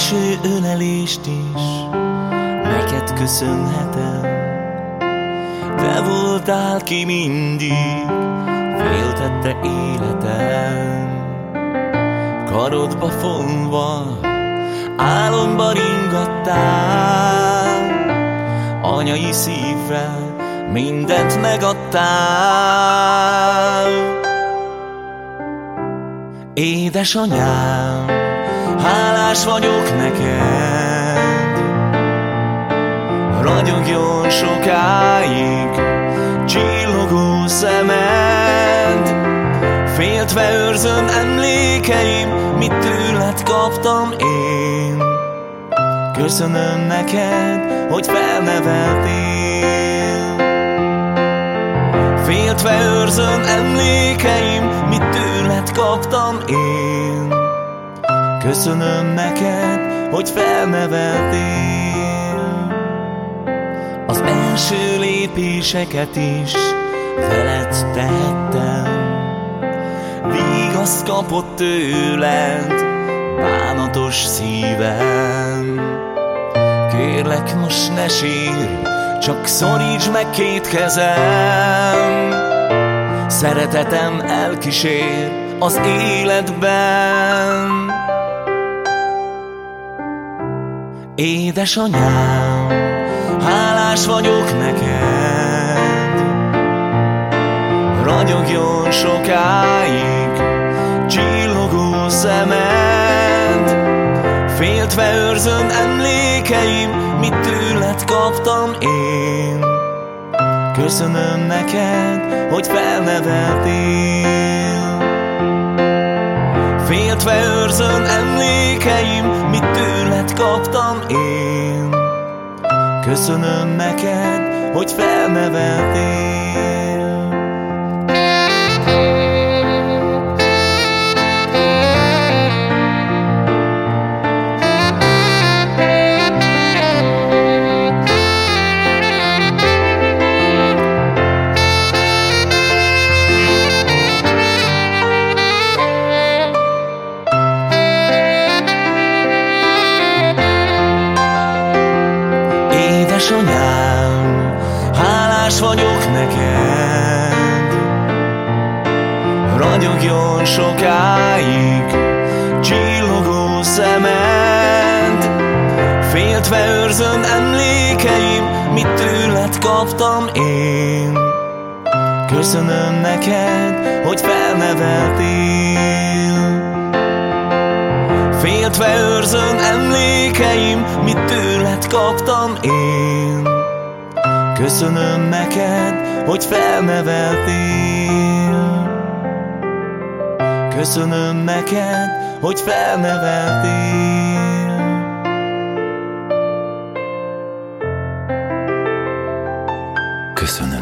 Jézuskrist is neked köszönhetem. Te voltál ki mindig, féltette életem. Karodba fonva, álomba ringattál, anyai szívvel mindent megadtál. Édesanyám, hálás vagyok neked, ragyogjon sokáig csillogó szemed. Féltve őrzöm emlékeim, mit tőled kaptam én. Köszönöm neked, hogy felneveltél. Féltve őrzöm emlékeim, mit tőled kaptam én. Köszönöm neked, hogy felneveltél. Az első lépéseket is veled tettem. Vigaszt kapott tőled bánatos szívem. Kérlek most ne sírj, csak szoríts meg két kezem. Szeretetem elkísér az életben. Édesanyám, hálás vagyok neked, ragyogjon sokáig csillogó szemed. Féltve őrzöm emlékeim, mit tőled kaptam én. Köszönöm neked, hogy felneveltél. Féltve őrzöm emlékeim, mit tőled kaptam. Köszönöm neked, hogy felneveltél. Édesanyám, hálás vagyok neked, ragyogjon sokáig csillogó szemed. Féltve őrzöm emlékeim, mit tőled kaptam én. Köszönöm neked, hogy felneveltél. Féltve őrzöm emlékeim, mit tőled kaptam én. Köszönöm neked, hogy felneveltél. Köszönöm neked, hogy felneveltél. Köszönöm.